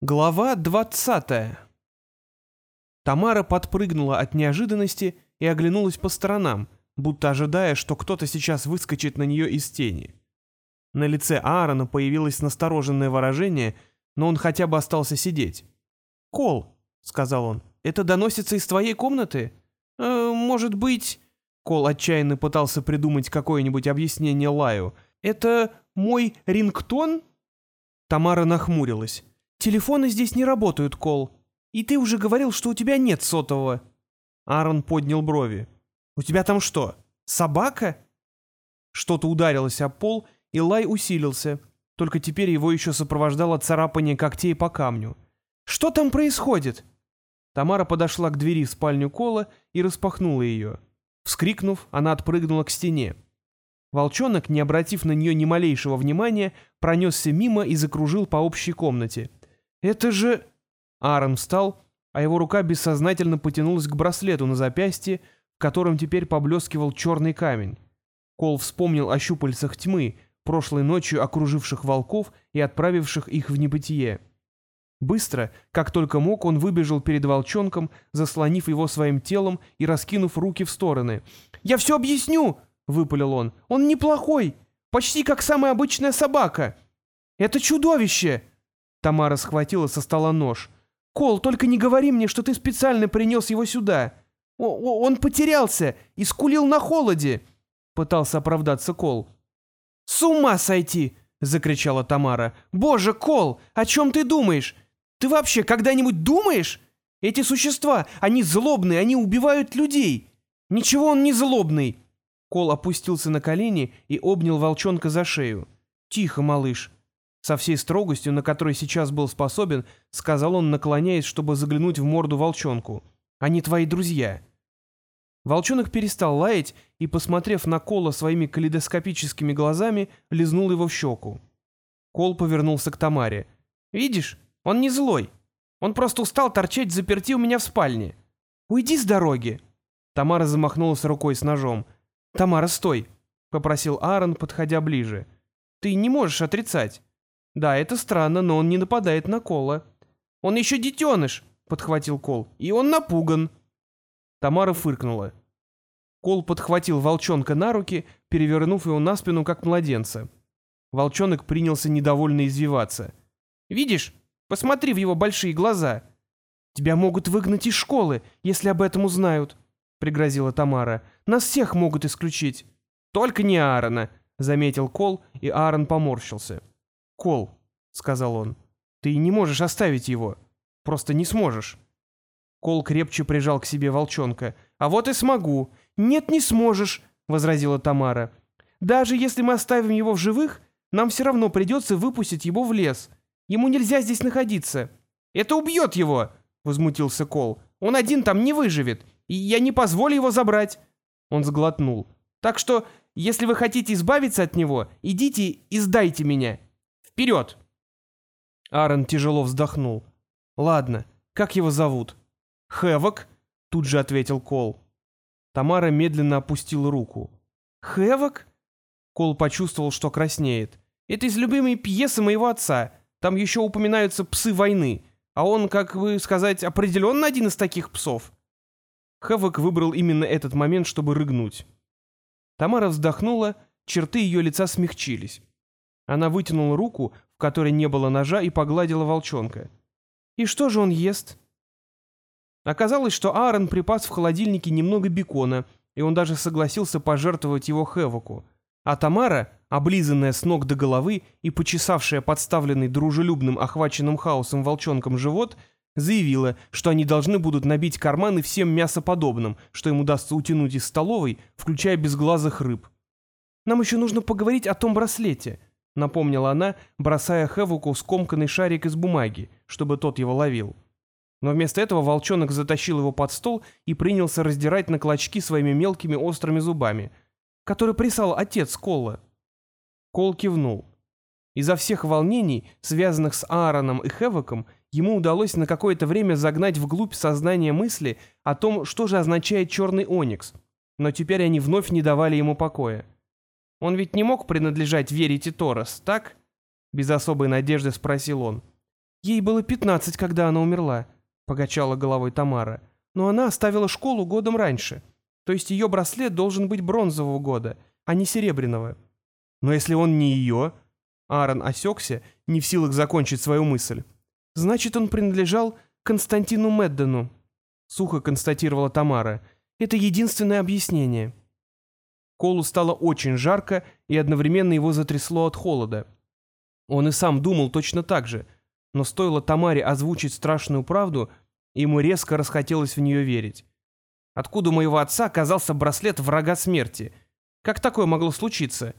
Глава двадцатая. Тамара подпрыгнула от неожиданности и оглянулась по сторонам, будто ожидая, что кто-то сейчас выскочит на нее из тени. На лице Аарона появилось настороженное выражение, но он хотя бы остался сидеть. «Кол», — сказал он, — «это доносится из твоей комнаты? Э, может быть...» Кол отчаянно пытался придумать какое-нибудь объяснение Лаю. «Это мой рингтон?» Тамара нахмурилась. «Телефоны здесь не работают, Кол. И ты уже говорил, что у тебя нет сотового». Аарон поднял брови. «У тебя там что, собака?» Что-то ударилось о пол, и лай усилился. Только теперь его еще сопровождало царапание когтей по камню. «Что там происходит?» Тамара подошла к двери в спальню Кола и распахнула ее. Вскрикнув, она отпрыгнула к стене. Волчонок, не обратив на нее ни малейшего внимания, пронесся мимо и закружил по общей комнате. «Это же...» Аарон встал, а его рука бессознательно потянулась к браслету на запястье, в котором теперь поблескивал черный камень. Кол вспомнил о щупальцах тьмы, прошлой ночью окруживших волков и отправивших их в небытие. Быстро, как только мог, он выбежал перед волчонком, заслонив его своим телом и раскинув руки в стороны. «Я все объясню!» — выпалил он. «Он неплохой! Почти как самая обычная собака! Это чудовище!» Тамара схватила со стола нож. «Кол, только не говори мне, что ты специально принес его сюда. О он потерялся и скулил на холоде!» Пытался оправдаться Кол. «С ума сойти!» — закричала Тамара. «Боже, Кол, о чем ты думаешь? Ты вообще когда-нибудь думаешь? Эти существа, они злобные, они убивают людей. Ничего он не злобный!» Кол опустился на колени и обнял волчонка за шею. «Тихо, малыш. Со всей строгостью, на которой сейчас был способен, сказал он, наклоняясь, чтобы заглянуть в морду волчонку. «Они твои друзья». Волчонок перестал лаять и, посмотрев на Кола своими калейдоскопическими глазами, лизнул его в щеку. Кол повернулся к Тамаре. «Видишь, он не злой. Он просто устал торчать заперти у меня в спальне. Уйди с дороги!» Тамара замахнулась рукой с ножом. «Тамара, стой!» — попросил Аарон, подходя ближе. «Ты не можешь отрицать. Да, это странно, но он не нападает на Кола. Он еще детеныш, подхватил Кол, и он напуган. Тамара фыркнула. Кол подхватил волчонка на руки, перевернув его на спину, как младенца. Волчонок принялся недовольно извиваться. «Видишь? Посмотри в его большие глаза. Тебя могут выгнать из школы, если об этом узнают», — пригрозила Тамара. «Нас всех могут исключить». «Только не Аарона», — заметил Кол, и Аарон поморщился. «Кол», — сказал он, — «ты не можешь оставить его. Просто не сможешь». Кол крепче прижал к себе волчонка. «А вот и смогу». «Нет, не сможешь», — возразила Тамара. «Даже если мы оставим его в живых, нам все равно придется выпустить его в лес. Ему нельзя здесь находиться». «Это убьет его», — возмутился Кол. «Он один там не выживет, и я не позволю его забрать». Он сглотнул. «Так что, если вы хотите избавиться от него, идите и сдайте меня. Вперед!» Аарон тяжело вздохнул. «Ладно, как его зовут?» «Хэвок», — тут же ответил Кол. Тамара медленно опустила руку. «Хэвок?» Кол почувствовал, что краснеет. «Это из любимой пьесы моего отца. Там еще упоминаются псы войны. А он, как бы сказать, определенно один из таких псов». Хэвок выбрал именно этот момент, чтобы рыгнуть. Тамара вздохнула, черты ее лица смягчились. Она вытянула руку, в которой не было ножа, и погладила волчонка. «И что же он ест?» Оказалось, что Аарон припас в холодильнике немного бекона, и он даже согласился пожертвовать его Хевоку. А Тамара, облизанная с ног до головы и почесавшая подставленный дружелюбным охваченным хаосом волчонком живот, заявила, что они должны будут набить карманы всем мясоподобным, что им удастся утянуть из столовой, включая безглазых рыб. «Нам еще нужно поговорить о том браслете», напомнила она, бросая Хевуку скомканный шарик из бумаги, чтобы тот его ловил. Но вместо этого волчонок затащил его под стол и принялся раздирать на клочки своими мелкими острыми зубами, который прислал отец Колла. Кол кивнул. Из-за всех волнений, связанных с Аароном и Хевоком, ему удалось на какое-то время загнать вглубь сознания мысли о том, что же означает черный оникс, но теперь они вновь не давали ему покоя. Он ведь не мог принадлежать Верите Торос, так? Без особой надежды спросил он. Ей было пятнадцать, когда она умерла, покачала головой Тамара. Но она оставила школу годом раньше. То есть ее браслет должен быть бронзового года, а не серебряного. Но если он не ее... Аарон осекся, не в силах закончить свою мысль. Значит, он принадлежал Константину Меддену, сухо констатировала Тамара. Это единственное объяснение. Колу стало очень жарко, и одновременно его затрясло от холода. Он и сам думал точно так же, но стоило Тамаре озвучить страшную правду, ему резко расхотелось в нее верить. Откуда у моего отца оказался браслет врага смерти? Как такое могло случиться?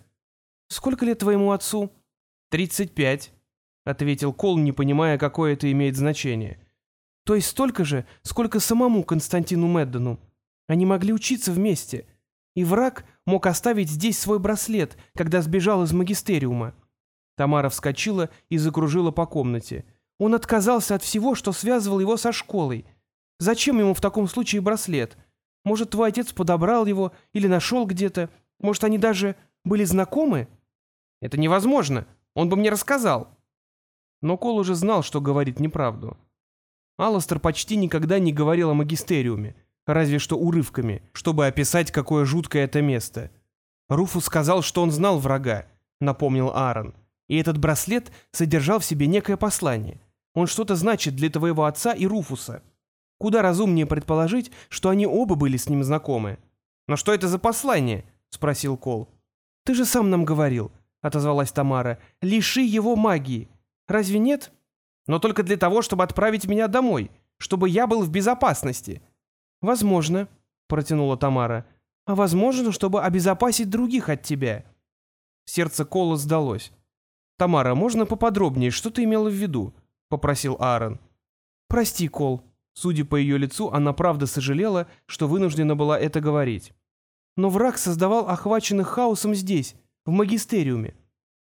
Сколько лет твоему отцу? Тридцать пять, ответил Кол, не понимая, какое это имеет значение. То есть столько же, сколько самому Константину Меддону. Они могли учиться вместе. И враг мог оставить здесь свой браслет, когда сбежал из магистериума. Тамара вскочила и закружила по комнате. Он отказался от всего, что связывал его со школой. Зачем ему в таком случае браслет? Может, твой отец подобрал его или нашел где-то? Может, они даже были знакомы? Это невозможно. Он бы мне рассказал. Но Кол уже знал, что говорит неправду. Алластер почти никогда не говорил о магистериуме, разве что урывками, чтобы описать, какое жуткое это место. Руфус сказал, что он знал врага, напомнил Аарон. И этот браслет содержал в себе некое послание. Он что-то значит для твоего отца и Руфуса. Куда разумнее предположить, что они оба были с ним знакомы. «Но что это за послание?» — спросил Кол. «Ты же сам нам говорил», — отозвалась Тамара. «Лиши его магии. Разве нет?» «Но только для того, чтобы отправить меня домой, чтобы я был в безопасности». «Возможно», — протянула Тамара. «А возможно, чтобы обезопасить других от тебя». Сердце Кола сдалось. «Тамара, можно поподробнее, что ты имела в виду?» — попросил Аарон. «Прости, Кол». Судя по ее лицу, она правда сожалела, что вынуждена была это говорить. Но враг создавал охваченных хаосом здесь, в магистериуме.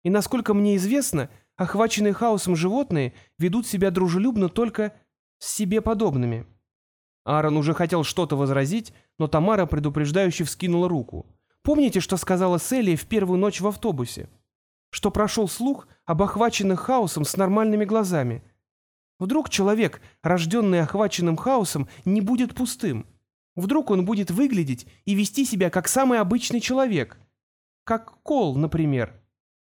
И насколько мне известно, охваченные хаосом животные ведут себя дружелюбно только с себе подобными. Аарон уже хотел что-то возразить, но Тамара предупреждающе вскинула руку. «Помните, что сказала Селия в первую ночь в автобусе? что прошел слух об охваченных хаосом с нормальными глазами. Вдруг человек, рожденный охваченным хаосом, не будет пустым. Вдруг он будет выглядеть и вести себя как самый обычный человек. Как Кол, например.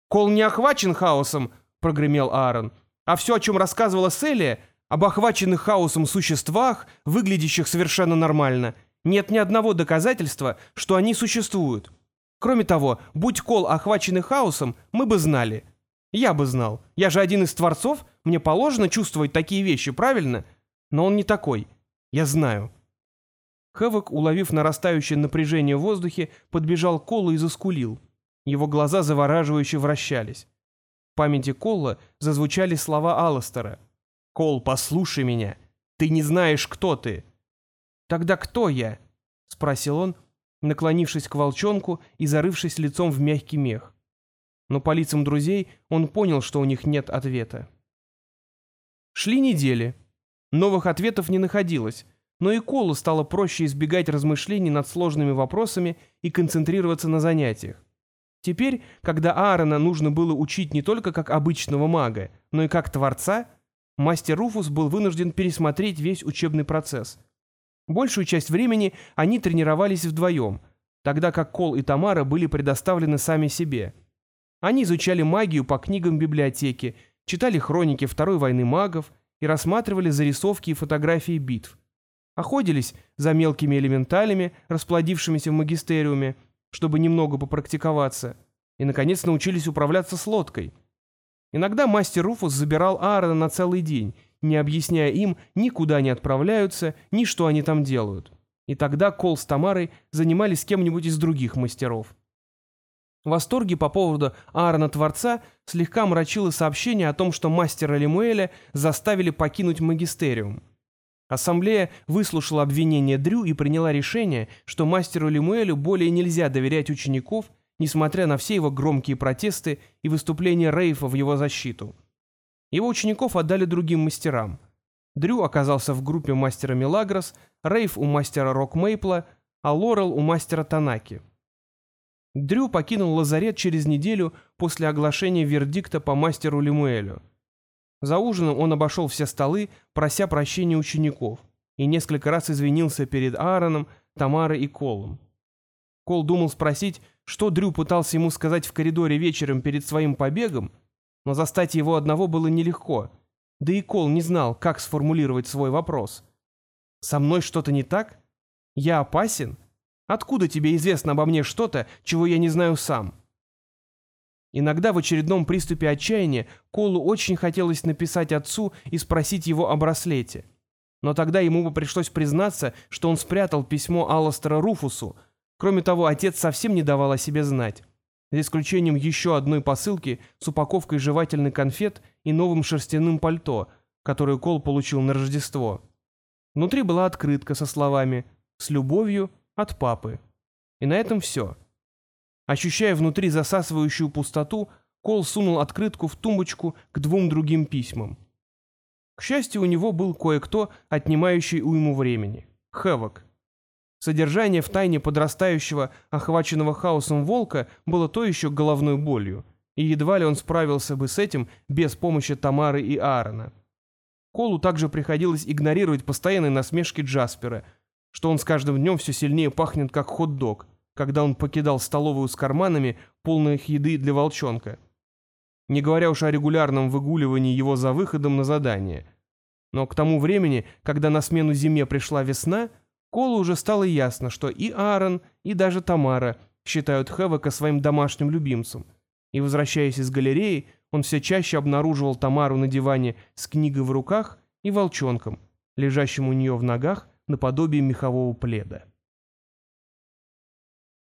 «Кол не охвачен хаосом», — прогремел Аарон. «А все, о чем рассказывала Селия, об охваченных хаосом существах, выглядящих совершенно нормально, нет ни одного доказательства, что они существуют. Кроме того, будь Кол охваченный хаосом, мы бы знали. Я бы знал. Я же один из творцов, мне положено чувствовать такие вещи, правильно? Но он не такой. Я знаю. Хэвок, уловив нарастающее напряжение в воздухе, подбежал к Колу и заскулил. Его глаза завораживающе вращались. В памяти Колла зазвучали слова Алластера. «Кол, послушай меня. Ты не знаешь, кто ты». «Тогда кто я?» — спросил он, наклонившись к волчонку и зарывшись лицом в мягкий мех. Но по лицам друзей он понял, что у них нет ответа. Шли недели. Новых ответов не находилось, но и Колу стало проще избегать размышлений над сложными вопросами и концентрироваться на занятиях. Теперь, когда Аарона нужно было учить не только как обычного мага, но и как творца, мастер Руфус был вынужден пересмотреть весь учебный процесс – Большую часть времени они тренировались вдвоем, тогда как Кол и Тамара были предоставлены сами себе. Они изучали магию по книгам библиотеки, читали хроники Второй войны магов и рассматривали зарисовки и фотографии битв. Охотились за мелкими элементалями, расплодившимися в магистериуме, чтобы немного попрактиковаться, и, наконец, научились управляться с лодкой. Иногда мастер Руфус забирал Аарона на целый день – не объясняя им, никуда не отправляются, ни что они там делают. И тогда Кол с Тамарой занимались кем-нибудь из других мастеров. Восторги по поводу Аарона Творца слегка мрачило сообщение о том, что мастера Лемуэля заставили покинуть магистериум. Ассамблея выслушала обвинение Дрю и приняла решение, что мастеру Лемуэлю более нельзя доверять учеников, несмотря на все его громкие протесты и выступления Рейфа в его защиту. Его учеников отдали другим мастерам. Дрю оказался в группе мастера Милагрос, Рейв у мастера Рок Мейпла, а Лорел у мастера Танаки. Дрю покинул лазарет через неделю после оглашения вердикта по мастеру Лемуэлю. За ужином он обошел все столы, прося прощения учеников, и несколько раз извинился перед Аароном, Тамарой и Колом. Кол думал спросить, что Дрю пытался ему сказать в коридоре вечером перед своим побегом, но застать его одного было нелегко, да и Кол не знал, как сформулировать свой вопрос. «Со мной что-то не так? Я опасен? Откуда тебе известно обо мне что-то, чего я не знаю сам?» Иногда в очередном приступе отчаяния Колу очень хотелось написать отцу и спросить его о браслете. Но тогда ему бы пришлось признаться, что он спрятал письмо Алластера Руфусу. Кроме того, отец совсем не давал о себе знать. За исключением еще одной посылки с упаковкой жевательных конфет и новым шерстяным пальто, которое Кол получил на Рождество. Внутри была открытка со словами «С любовью от папы». И на этом все. Ощущая внутри засасывающую пустоту, Кол сунул открытку в тумбочку к двум другим письмам. К счастью, у него был кое-кто, отнимающий уйму времени. Хэвок. Содержание в тайне подрастающего, охваченного хаосом волка было то еще головной болью, и едва ли он справился бы с этим без помощи Тамары и Аарона. Колу также приходилось игнорировать постоянные насмешки Джаспера, что он с каждым днем все сильнее пахнет как хот-дог, когда он покидал столовую с карманами, полных еды для волчонка. Не говоря уж о регулярном выгуливании его за выходом на задание. Но к тому времени, когда на смену зиме пришла весна, Колу уже стало ясно, что и Аарон, и даже Тамара считают Хэвока своим домашним любимцем. И, возвращаясь из галереи, он все чаще обнаруживал Тамару на диване с книгой в руках и волчонком, лежащим у нее в ногах наподобие мехового пледа.